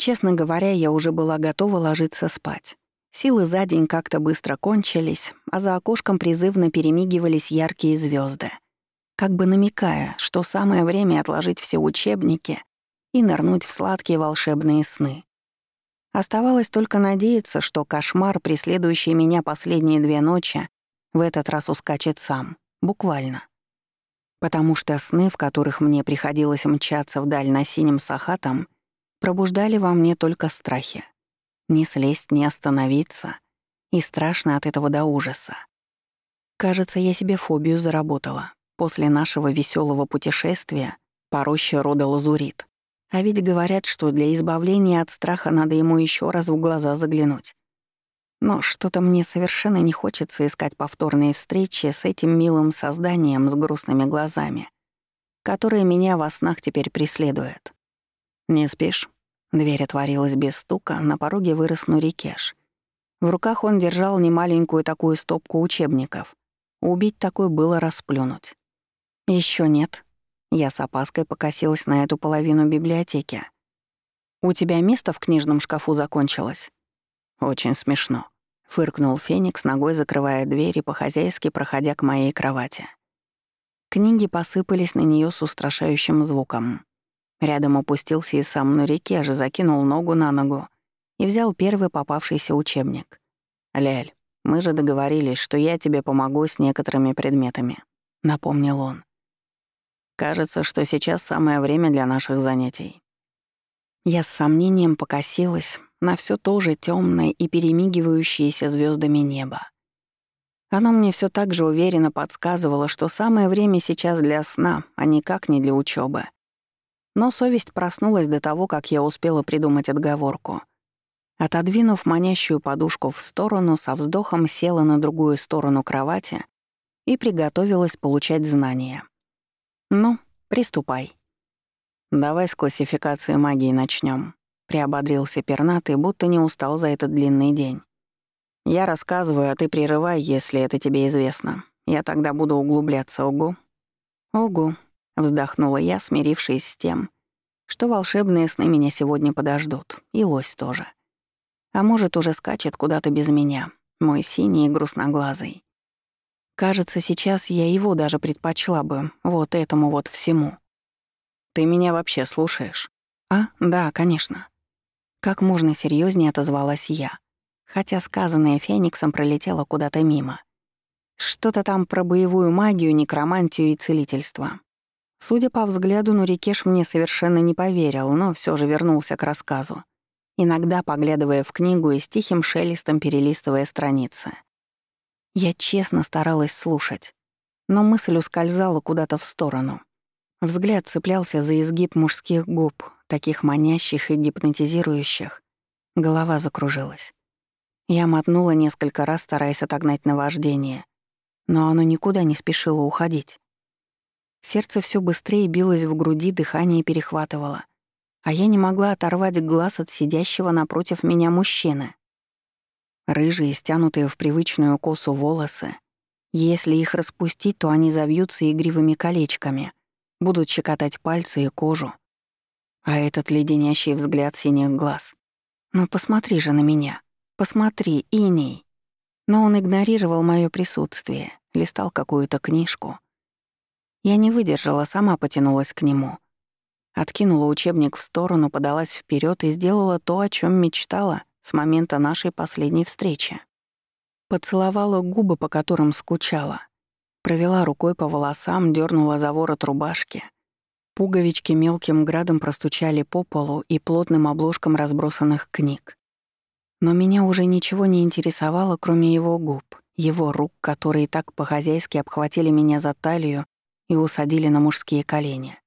Честно говоря, я уже была готова ложиться спать. Силы за день как-то быстро кончились, а за окошком призывно перемигивались яркие звезды, как бы намекая, что самое время отложить все учебники и нырнуть в сладкие волшебные сны. Оставалось только надеяться, что кошмар, преследующий меня последние две ночи, в этот раз ускачет сам, буквально. Потому что сны, в которых мне приходилось мчаться вдаль на синем сахатом, пробуждали во мне только страхи. Не слезть, не остановиться. И страшно от этого до ужаса. Кажется, я себе фобию заработала. После нашего веселого путешествия по роще рода Лазурит. А ведь говорят, что для избавления от страха надо ему еще раз в глаза заглянуть. Но что-то мне совершенно не хочется искать повторные встречи с этим милым созданием с грустными глазами, которое меня во снах теперь преследует. «Не спишь?» Дверь отворилась без стука, на пороге вырос Нурикеш. В руках он держал немаленькую такую стопку учебников. Убить такой было расплюнуть. Еще нет». Я с опаской покосилась на эту половину библиотеки. «У тебя место в книжном шкафу закончилось?» «Очень смешно», — фыркнул Феникс, ногой закрывая дверь и по-хозяйски проходя к моей кровати. Книги посыпались на нее с устрашающим звуком. Рядом опустился и сам на реке, аж закинул ногу на ногу и взял первый попавшийся учебник. «Ляль, мы же договорились, что я тебе помогу с некоторыми предметами», — напомнил он. «Кажется, что сейчас самое время для наших занятий». Я с сомнением покосилась на все то же темное и перемигивающееся звездами небо. Оно мне все так же уверенно подсказывало, что самое время сейчас для сна, а никак не для учебы. Но совесть проснулась до того, как я успела придумать отговорку. Отодвинув манящую подушку в сторону, со вздохом села на другую сторону кровати и приготовилась получать знания. «Ну, приступай». «Давай с классификации магии начнем. приободрился пернатый, будто не устал за этот длинный день. «Я рассказываю, а ты прерывай, если это тебе известно. Я тогда буду углубляться, угу?» «Угу», Вздохнула я, смирившись с тем, что волшебные сны меня сегодня подождут, и лось тоже. А может, уже скачет куда-то без меня, мой синий и грустноглазый. Кажется, сейчас я его даже предпочла бы, вот этому вот всему. Ты меня вообще слушаешь? А, да, конечно. Как можно серьезнее отозвалась я, хотя сказанное Фениксом пролетело куда-то мимо. Что-то там про боевую магию, некромантию и целительство. Судя по взгляду, Нурикеш мне совершенно не поверил, но все же вернулся к рассказу, иногда поглядывая в книгу и с тихим шелестом перелистывая страницы. Я честно старалась слушать, но мысль ускользала куда-то в сторону. Взгляд цеплялся за изгиб мужских губ, таких манящих и гипнотизирующих. Голова закружилась. Я мотнула несколько раз, стараясь отогнать наваждение, но оно никуда не спешило уходить. Сердце все быстрее билось в груди, дыхание перехватывало. А я не могла оторвать глаз от сидящего напротив меня мужчины. Рыжие, стянутые в привычную косу волосы. Если их распустить, то они завьются игривыми колечками, будут щекотать пальцы и кожу. А этот леденящий взгляд синих глаз. «Ну посмотри же на меня. Посмотри, иней». Но он игнорировал мое присутствие, листал какую-то книжку — я не выдержала, сама потянулась к нему. Откинула учебник в сторону, подалась вперед и сделала то, о чем мечтала с момента нашей последней встречи. Поцеловала губы, по которым скучала. Провела рукой по волосам, дернула за ворот рубашки. Пуговички мелким градом простучали по полу и плотным обложкам разбросанных книг. Но меня уже ничего не интересовало, кроме его губ, его рук, которые так по-хозяйски обхватили меня за талию и усадили на мужские колени.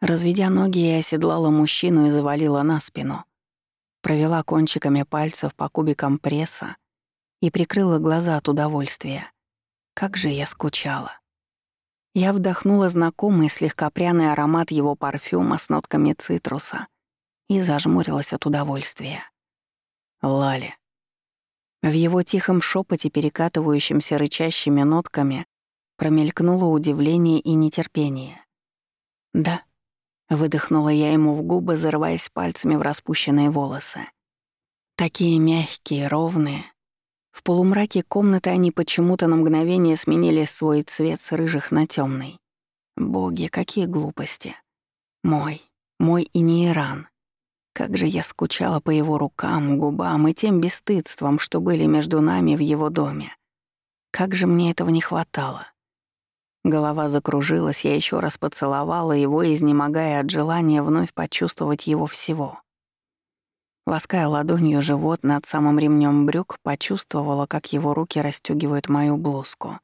Разведя ноги, я оседлала мужчину и завалила на спину. Провела кончиками пальцев по кубикам пресса и прикрыла глаза от удовольствия. Как же я скучала. Я вдохнула знакомый слегка пряный аромат его парфюма с нотками цитруса и зажмурилась от удовольствия. Лали. В его тихом шепоте, перекатывающемся рычащими нотками, Промелькнуло удивление и нетерпение. «Да». Выдохнула я ему в губы, зарываясь пальцами в распущенные волосы. Такие мягкие, ровные. В полумраке комнаты они почему-то на мгновение сменили свой цвет с рыжих на темный. Боги, какие глупости. Мой, мой и не Иран. Как же я скучала по его рукам, губам и тем бесстыдствам, что были между нами в его доме. Как же мне этого не хватало. Голова закружилась, я еще раз поцеловала его, изнемогая от желания вновь почувствовать его всего. Лаская ладонью живот над самым ремнем брюк, почувствовала, как его руки расстегивают мою блузку.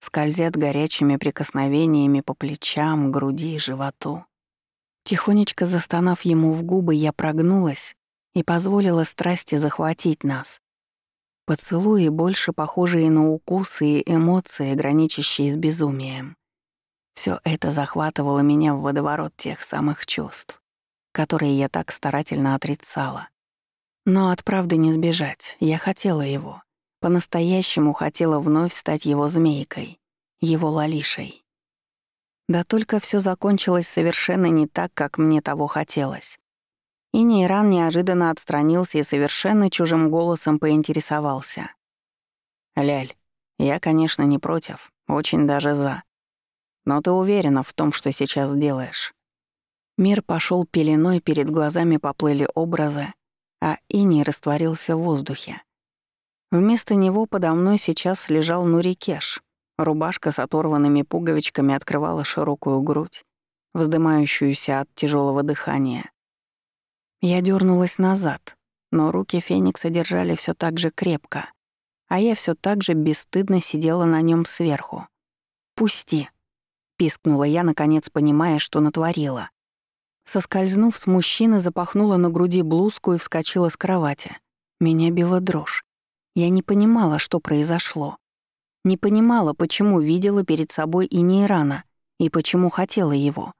Скользят горячими прикосновениями по плечам, груди, животу. Тихонечко застонав ему в губы, я прогнулась и позволила страсти захватить нас. Поцелуи, больше похожие на укусы и эмоции, граничащие с безумием. Все это захватывало меня в водоворот тех самых чувств, которые я так старательно отрицала. Но от правды не сбежать, я хотела его. По-настоящему хотела вновь стать его змейкой, его лалишей. Да только все закончилось совершенно не так, как мне того хотелось. И Нейран неожиданно отстранился и совершенно чужим голосом поинтересовался. «Ляль, я, конечно, не против, очень даже за. Но ты уверена в том, что сейчас делаешь?» Мир пошел пеленой, перед глазами поплыли образы, а Ини растворился в воздухе. Вместо него подо мной сейчас лежал Нурикеш, Рубашка с оторванными пуговичками открывала широкую грудь, вздымающуюся от тяжелого дыхания. Я дернулась назад, но руки Феникса держали все так же крепко, а я все так же бесстыдно сидела на нем сверху. «Пусти!» — пискнула я, наконец понимая, что натворила. Соскользнув с мужчины, запахнула на груди блузку и вскочила с кровати. Меня била дрожь. Я не понимала, что произошло. Не понимала, почему видела перед собой и Нейрана, и почему хотела его.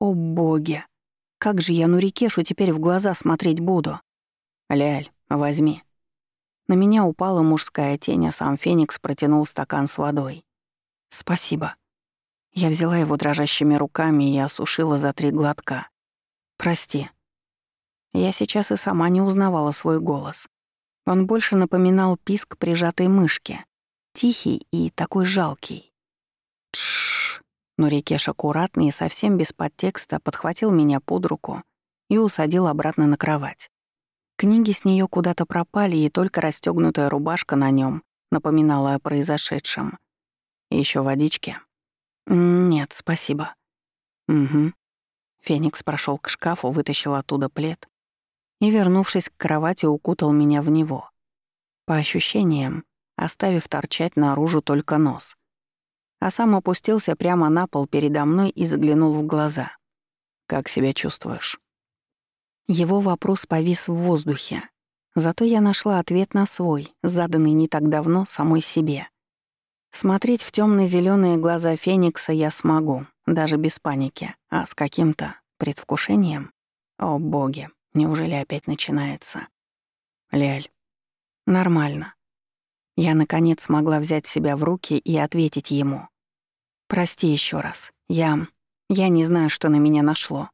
О боги! Как же я Нурикешу теперь в глаза смотреть буду? Ляль, возьми. На меня упала мужская тень, а сам Феникс протянул стакан с водой. Спасибо. Я взяла его дрожащими руками и осушила за три глотка. Прости. Я сейчас и сама не узнавала свой голос. Он больше напоминал писк прижатой мышки. Тихий и такой жалкий. Тш. Но Рикеш аккуратный и совсем без подтекста подхватил меня под руку и усадил обратно на кровать. Книги с нее куда-то пропали, и только расстегнутая рубашка на нем напоминала о произошедшем. Еще водички. Нет, спасибо. Угу. Феникс прошел к шкафу, вытащил оттуда плед и, вернувшись к кровати, укутал меня в него. По ощущениям, оставив торчать наружу только нос. А сам опустился прямо на пол передо мной и заглянул в глаза. «Как себя чувствуешь?» Его вопрос повис в воздухе. Зато я нашла ответ на свой, заданный не так давно самой себе. Смотреть в темно зеленые глаза Феникса я смогу, даже без паники, а с каким-то предвкушением. О боги, неужели опять начинается? Ляль. Нормально. Я, наконец, смогла взять себя в руки и ответить ему. «Прости еще раз. Я... я не знаю, что на меня нашло».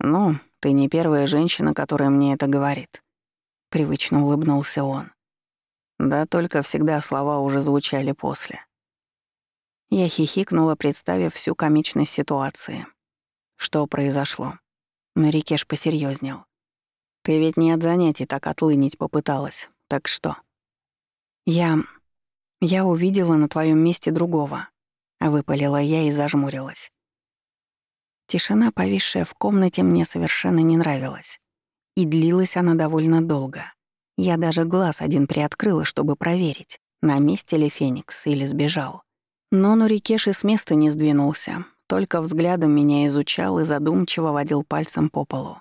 «Ну, ты не первая женщина, которая мне это говорит», — привычно улыбнулся он. Да только всегда слова уже звучали после. Я хихикнула, представив всю комичность ситуации. Что произошло? Но Рикеш посерьезнел. Ты ведь не от занятий так отлынить попыталась, так что? «Я... я увидела на твоем месте другого», — выпалила я и зажмурилась. Тишина, повисшая в комнате, мне совершенно не нравилась. И длилась она довольно долго. Я даже глаз один приоткрыла, чтобы проверить, на месте ли Феникс или сбежал. Но Нурикеш и с места не сдвинулся, только взглядом меня изучал и задумчиво водил пальцем по полу.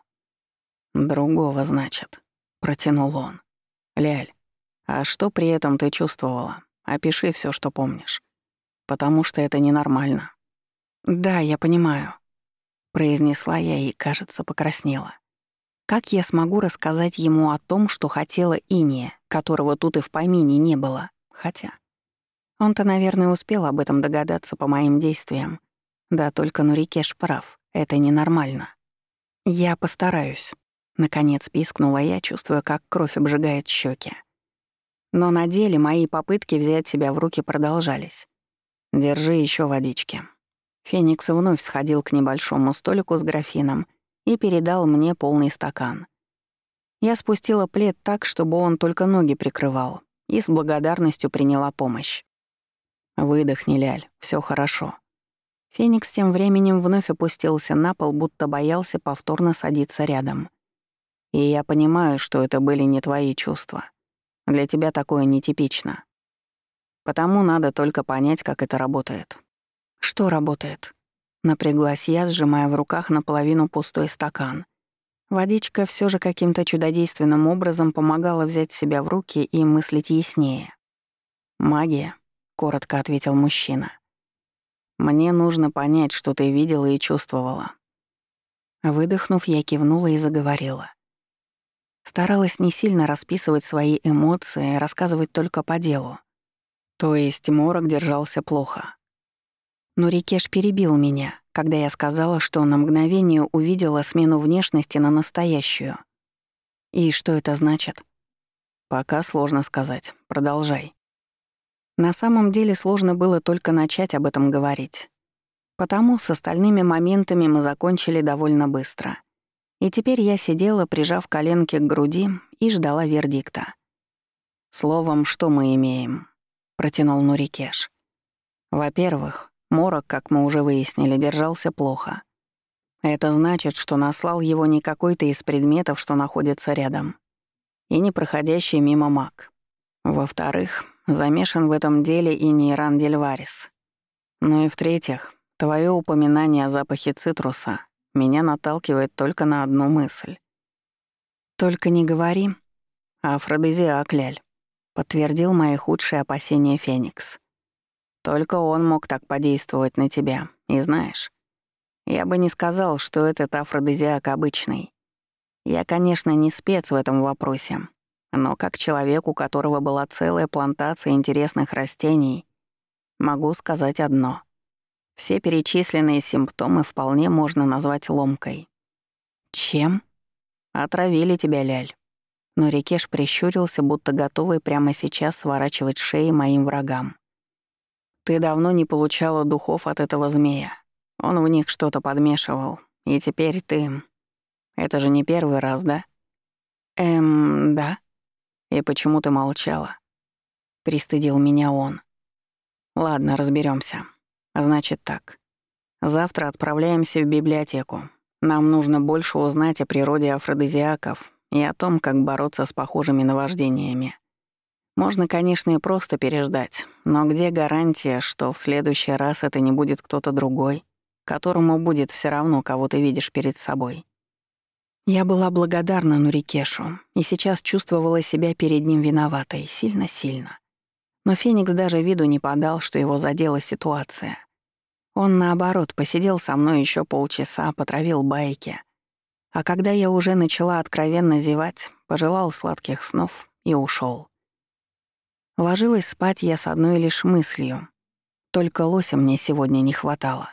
«Другого, значит», — протянул он. «Ляль, а что при этом ты чувствовала? Опиши все, что помнишь. Потому что это ненормально. Да, я понимаю. Произнесла я и, кажется, покраснела. Как я смогу рассказать ему о том, что хотела Иния, которого тут и в помине не было? Хотя... Он-то, наверное, успел об этом догадаться по моим действиям. Да, только Нурикеш прав. Это ненормально. Я постараюсь. Наконец пискнула я, чувствуя, как кровь обжигает щеки. Но на деле мои попытки взять себя в руки продолжались. «Держи еще водички». Феникс вновь сходил к небольшому столику с графином и передал мне полный стакан. Я спустила плед так, чтобы он только ноги прикрывал, и с благодарностью приняла помощь. «Выдохни, Ляль, все хорошо». Феникс тем временем вновь опустился на пол, будто боялся повторно садиться рядом. И я понимаю, что это были не твои чувства. Для тебя такое нетипично. Потому надо только понять, как это работает. Что работает? Напряглась я, сжимая в руках наполовину пустой стакан. Водичка все же каким-то чудодейственным образом помогала взять себя в руки и мыслить яснее. «Магия», — коротко ответил мужчина. «Мне нужно понять, что ты видела и чувствовала». Выдохнув, я кивнула и заговорила. Старалась не сильно расписывать свои эмоции, рассказывать только по делу. То есть морок держался плохо. Но Рикеш перебил меня, когда я сказала, что на мгновение увидела смену внешности на настоящую. И что это значит? Пока сложно сказать. Продолжай. На самом деле сложно было только начать об этом говорить. Потому с остальными моментами мы закончили довольно быстро. И теперь я сидела, прижав коленки к груди, и ждала вердикта. «Словом, что мы имеем?» — протянул Нурикеш. «Во-первых, Морок, как мы уже выяснили, держался плохо. Это значит, что наслал его не какой-то из предметов, что находится рядом, и не проходящий мимо маг. Во-вторых, замешан в этом деле и Нейран Дельварис. Ну и в-третьих, твое упоминание о запахе цитруса меня наталкивает только на одну мысль. «Только не говори, афродизиак, Ляль», — подтвердил мои худшие опасения Феникс. «Только он мог так подействовать на тебя, и знаешь, я бы не сказал, что этот афродизиак обычный. Я, конечно, не спец в этом вопросе, но как человек, у которого была целая плантация интересных растений, могу сказать одно. Все перечисленные симптомы вполне можно назвать ломкой. Чем? Отравили тебя, Ляль. Но Рикеш прищурился, будто готовый прямо сейчас сворачивать шеи моим врагам. Ты давно не получала духов от этого змея. Он в них что-то подмешивал. И теперь ты... Это же не первый раз, да? Эм, да. И почему ты молчала? Пристыдил меня он. Ладно, разберемся. Значит так. Завтра отправляемся в библиотеку. Нам нужно больше узнать о природе афродизиаков и о том, как бороться с похожими наваждениями. Можно, конечно, и просто переждать, но где гарантия, что в следующий раз это не будет кто-то другой, которому будет все равно, кого ты видишь перед собой? Я была благодарна Нурикешу и сейчас чувствовала себя перед ним виноватой, сильно-сильно. Но Феникс даже виду не подал, что его задела ситуация. Он, наоборот, посидел со мной еще полчаса, потравил байки. А когда я уже начала откровенно зевать, пожелал сладких снов и ушел. Ложилась спать я с одной лишь мыслью. Только лося мне сегодня не хватало.